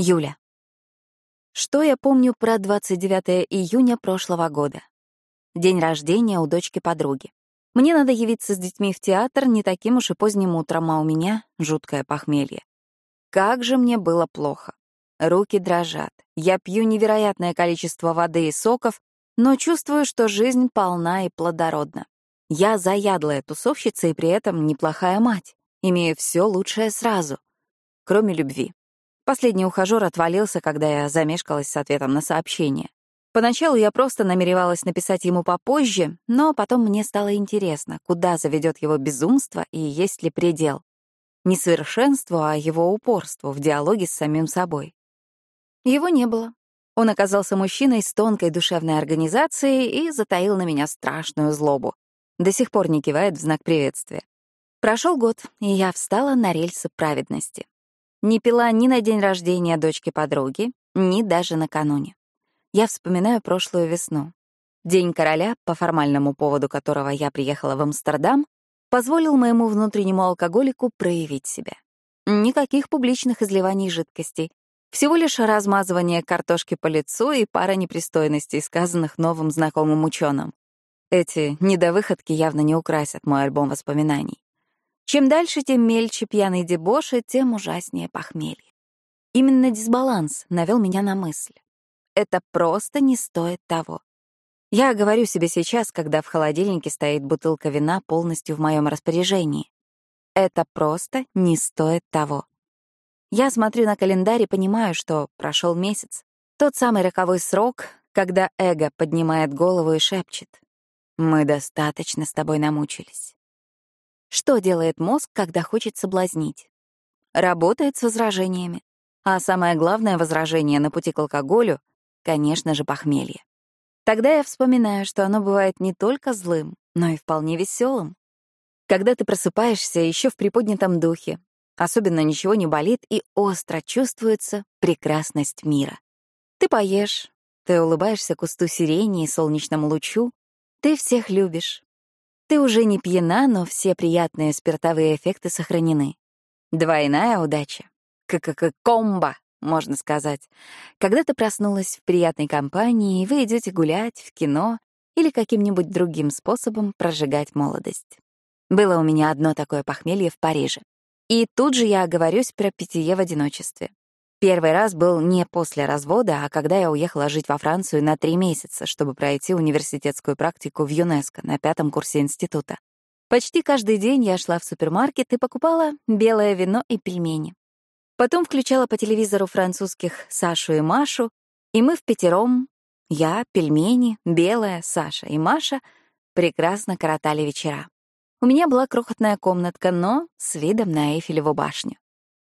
Юля. Что я помню про 29 июня прошлого года? День рождения у дочки подруги. Мне надо явиться с детьми в театр не таким уж и поздним утром, а у меня жуткое похмелье. Как же мне было плохо. Руки дрожат. Я пью невероятное количество воды и соков, но чувствую, что жизнь полна и плодородна. Я заядлая тусовщица и при этом неплохая мать, имея все лучшее сразу, кроме любви. Последний ухажёр отвалился, когда я замешкалась с ответом на сообщение. Поначалу я просто намеревалась написать ему попозже, но потом мне стало интересно, куда заведет его безумство и есть ли предел. Не совершенству, а его упорству в диалоге с самим собой. Его не было. Он оказался мужчиной с тонкой душевной организацией и затаил на меня страшную злобу. До сих пор не кивает в знак приветствия. Прошел год, и я встала на рельсы праведности. Не пила ни на день рождения дочки подруги, ни даже накануне. Я вспоминаю прошлую весну. День короля, по формальному поводу которого я приехала в Амстердам, позволил моему внутреннему алкоголику проявить себя. Никаких публичных изливаний жидкостей, всего лишь размазывание картошки по лицу и пара непристойностей, сказанных новым знакомым ученым. Эти недовыходки явно не украсят мой альбом воспоминаний. Чем дальше, тем мельче пьяный дебош, и тем ужаснее похмелье. Именно дисбаланс навел меня на мысль. Это просто не стоит того. Я говорю себе сейчас, когда в холодильнике стоит бутылка вина полностью в моем распоряжении. Это просто не стоит того. Я смотрю на календарь и понимаю, что прошел месяц. Тот самый роковой срок, когда эго поднимает голову и шепчет. «Мы достаточно с тобой намучились». Что делает мозг, когда хочет соблазнить? Работает с возражениями. А самое главное возражение на пути к алкоголю — конечно же, похмелье. Тогда я вспоминаю, что оно бывает не только злым, но и вполне веселым. Когда ты просыпаешься еще в приподнятом духе, особенно ничего не болит и остро чувствуется прекрасность мира. Ты поешь, ты улыбаешься кусту сирени и солнечному лучу, ты всех любишь, ты уже не пьяна, но все приятные спиртовые эффекты сохранены. Двойная удача. К-к-к-комбо, можно сказать. Когда ты проснулась в приятной компании, вы идете гулять, в кино или каким-нибудь другим способом прожигать молодость. Было у меня одно такое похмелье в Париже. И тут же я оговорюсь про питье в одиночестве. Первый раз был не после развода, а когда я уехала жить во Францию на три месяца, чтобы пройти университетскую практику в ЮНЕСКО на пятом курсе института. Почти каждый день я шла в супермаркет и покупала белое вино и пельмени. Потом включала по телевизору французских Сашу и Машу, и мы в пятером, я, пельмени, белая, Саша и Маша, прекрасно коротали вечера. У меня была крохотная комнатка, но с видом на Эйфелеву башню.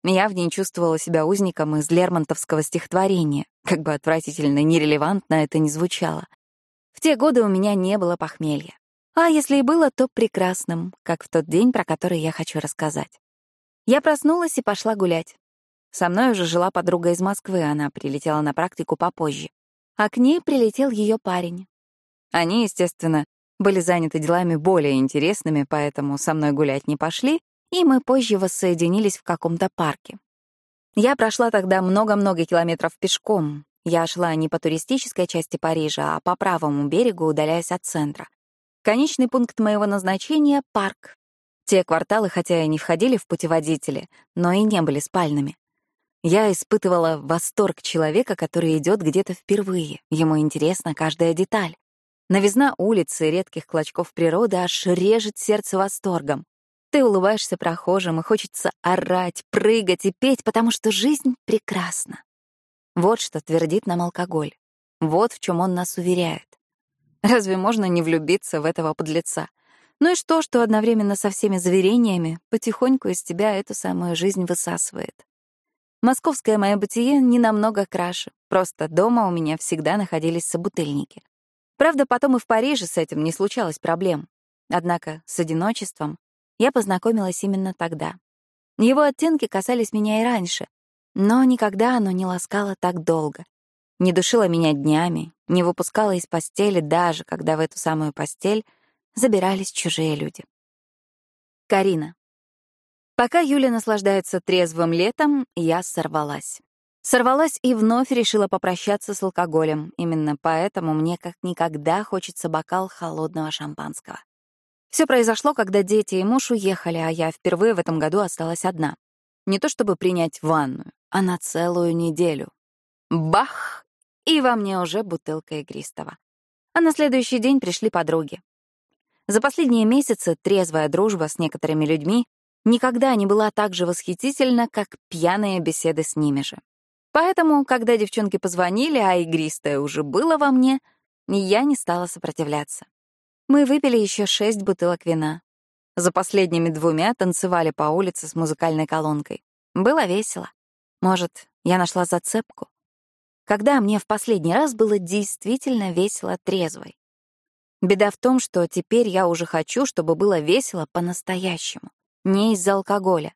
Я в ней чувствовала себя узником из Лермонтовского стихотворения, как бы отвратительно нерелевантно это ни звучало. В те годы у меня не было похмелья. А если и было, то прекрасным, как в тот день, про который я хочу рассказать. Я проснулась и пошла гулять. Со мной уже жила подруга из Москвы, она прилетела на практику попозже. А к ней прилетел ее парень. Они, естественно, были заняты делами более интересными, поэтому со мной гулять не пошли, и мы позже воссоединились в каком-то парке. Я прошла тогда много-много километров пешком. Я шла не по туристической части Парижа, а по правому берегу, удаляясь от центра. Конечный пункт моего назначения — парк. Те кварталы, хотя и не входили в путеводители, но и не были спальными. Я испытывала восторг человека, который идет где-то впервые. Ему интересна каждая деталь. Новизна улицы редких клочков природы аж режет сердце восторгом. Ты улыбаешься прохожим, и хочется орать, прыгать и петь, потому что жизнь прекрасна. Вот что твердит нам алкоголь. Вот в чем он нас уверяет. Разве можно не влюбиться в этого подлеца? Ну и что, что одновременно со всеми заверениями потихоньку из тебя эту самую жизнь высасывает? Московское мое бытие не намного краше. Просто дома у меня всегда находились собутыльники. Правда, потом и в Париже с этим не случалось проблем. Однако с одиночеством я познакомилась именно тогда. Его оттенки касались меня и раньше, но никогда оно не ласкало так долго. Не душило меня днями, не выпускало из постели даже, когда в эту самую постель забирались чужие люди. Карина. Пока Юля наслаждается трезвым летом, я сорвалась. Сорвалась и вновь решила попрощаться с алкоголем. Именно поэтому мне как никогда хочется бокал холодного шампанского. Все произошло, когда дети и муж уехали, а я впервые в этом году осталась одна. Не то чтобы принять ванную, а на целую неделю. Бах! И во мне уже бутылка игристого. А на следующий день пришли подруги. За последние месяцы трезвая дружба с некоторыми людьми никогда не была так же восхитительна, как пьяные беседы с ними же. Поэтому, когда девчонки позвонили, а игристое уже было во мне, я не стала сопротивляться. Мы выпили еще шесть бутылок вина. За последними двумя танцевали по улице с музыкальной колонкой. Было весело. Может, я нашла зацепку? Когда мне в последний раз было действительно весело трезвой? Беда в том, что теперь я уже хочу, чтобы было весело по-настоящему, не из-за алкоголя.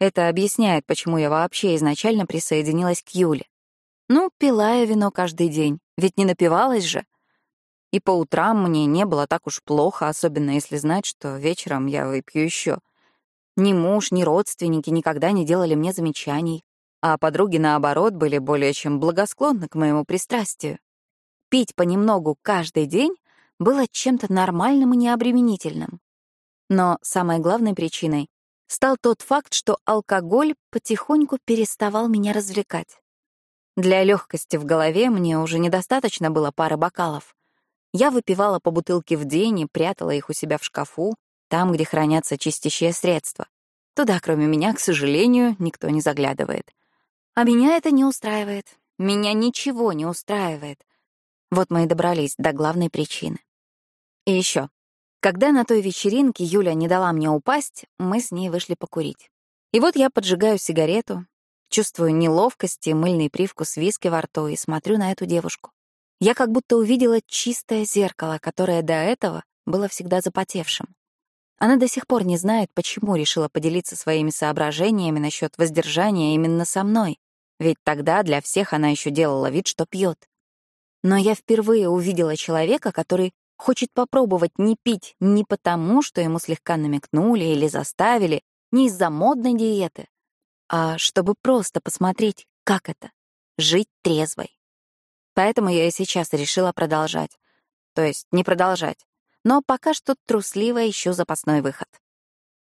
Это объясняет, почему я вообще изначально присоединилась к Юле. Ну, пила я вино каждый день, ведь не напивалась же — и по утрам мне не было так уж плохо, особенно если знать, что вечером я выпью еще. Ни муж, ни родственники никогда не делали мне замечаний, а подруги, наоборот, были более чем благосклонны к моему пристрастию. Пить понемногу каждый день было чем-то нормальным и необременительным. Но самой главной причиной стал тот факт, что алкоголь потихоньку переставал меня развлекать. Для легкости в голове мне уже недостаточно было пары бокалов. Я выпивала по бутылке в день и прятала их у себя в шкафу, там, где хранятся чистящие средства. Туда, кроме меня, к сожалению, никто не заглядывает. А меня это не устраивает. Меня ничего не устраивает. Вот мы и добрались до главной причины. И еще. Когда на той вечеринке Юля не дала мне упасть, мы с ней вышли покурить. И вот я поджигаю сигарету, чувствую неловкость и мыльный привкус виски во рту и смотрю на эту девушку. Я как будто увидела чистое зеркало, которое до этого было всегда запотевшим. Она до сих пор не знает, почему решила поделиться своими соображениями насчет воздержания именно со мной, ведь тогда для всех она еще делала вид, что пьет. Но я впервые увидела человека, который хочет попробовать не пить не потому, что ему слегка намекнули или заставили, не из-за модной диеты, а чтобы просто посмотреть, как это — жить трезвой. Поэтому я и сейчас решила продолжать. То есть не продолжать. Но пока что трусливо ищу запасной выход.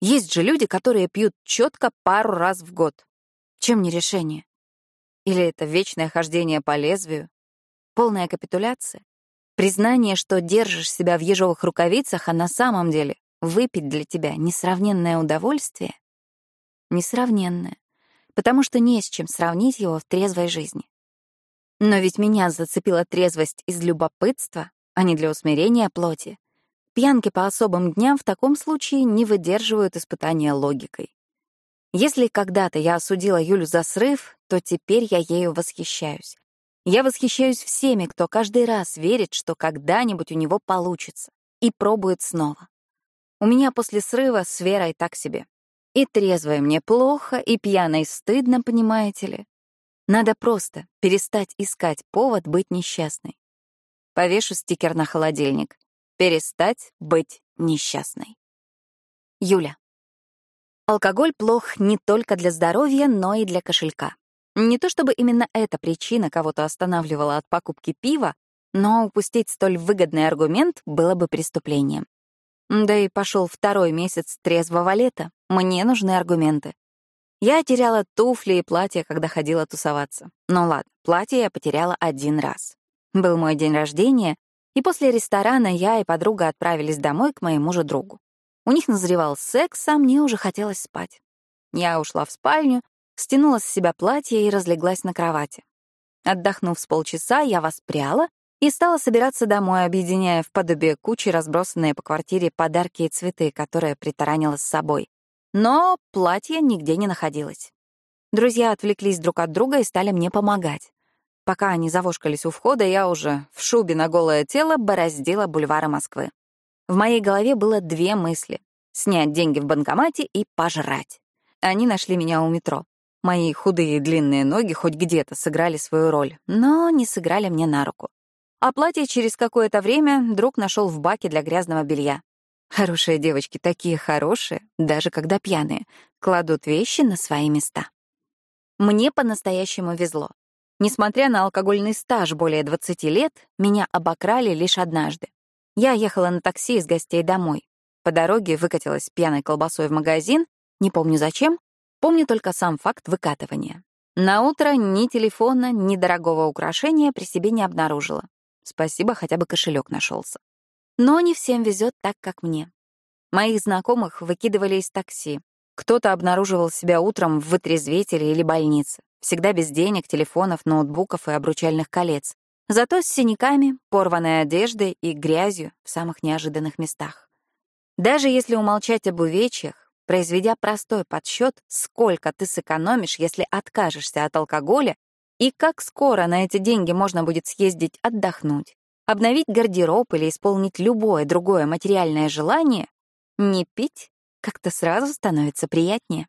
Есть же люди, которые пьют четко пару раз в год. Чем не решение? Или это вечное хождение по лезвию? Полная капитуляция? Признание, что держишь себя в ежовых рукавицах, а на самом деле выпить для тебя несравненное удовольствие? Несравненное. Потому что не с чем сравнить его в трезвой жизни. Но ведь меня зацепила трезвость из любопытства, а не для усмирения плоти. Пьянки по особым дням в таком случае не выдерживают испытания логикой. Если когда-то я осудила Юлю за срыв, то теперь я ею восхищаюсь. Я восхищаюсь всеми, кто каждый раз верит, что когда-нибудь у него получится, и пробует снова. У меня после срыва с Верой так себе. И трезвой мне плохо, и пьяной стыдно, понимаете ли. Надо просто перестать искать повод быть несчастной. Повешу стикер на холодильник. Перестать быть несчастной. Юля. Алкоголь плох не только для здоровья, но и для кошелька. Не то чтобы именно эта причина кого-то останавливала от покупки пива, но упустить столь выгодный аргумент было бы преступлением. Да и пошел второй месяц трезвого лета. Мне нужны аргументы. Я теряла туфли и платья, когда ходила тусоваться. Ну ладно, платье я потеряла один раз. Был мой день рождения, и после ресторана я и подруга отправились домой к моему же другу. У них назревал секс, а мне уже хотелось спать. Я ушла в спальню, стянула с себя платье и разлеглась на кровати. Отдохнув с полчаса, я воспряла и стала собираться домой, объединяя в подобие кучи разбросанные по квартире подарки и цветы, которые притаранила с собой. Но платья нигде не находилось. Друзья отвлеклись друг от друга и стали мне помогать. Пока они завошкались у входа, я уже в шубе на голое тело бороздила бульвары Москвы. В моей голове было две мысли — снять деньги в банкомате и пожрать. Они нашли меня у метро. Мои худые длинные ноги хоть где-то сыграли свою роль, но не сыграли мне на руку. А платье через какое-то время друг нашел в баке для грязного белья. Хорошие девочки такие хорошие, даже когда пьяные, кладут вещи на свои места. Мне по-настоящему везло. Несмотря на алкогольный стаж более 20 лет, меня обокрали лишь однажды. Я ехала на такси из гостей домой. По дороге выкатилась пьяной колбасой в магазин, не помню зачем, помню только сам факт выкатывания. На утро ни телефона, ни дорогого украшения при себе не обнаружила. Спасибо, хотя бы кошелек нашелся. Но не всем везет так, как мне. Моих знакомых выкидывали из такси. Кто-то обнаруживал себя утром в вытрезвителе или больнице. Всегда без денег, телефонов, ноутбуков и обручальных колец. Зато с синяками, порванной одеждой и грязью в самых неожиданных местах. Даже если умолчать об увечьях, произведя простой подсчет, сколько ты сэкономишь, если откажешься от алкоголя, и как скоро на эти деньги можно будет съездить отдохнуть, обновить гардероб или исполнить любое другое материальное желание, не пить как-то сразу становится приятнее.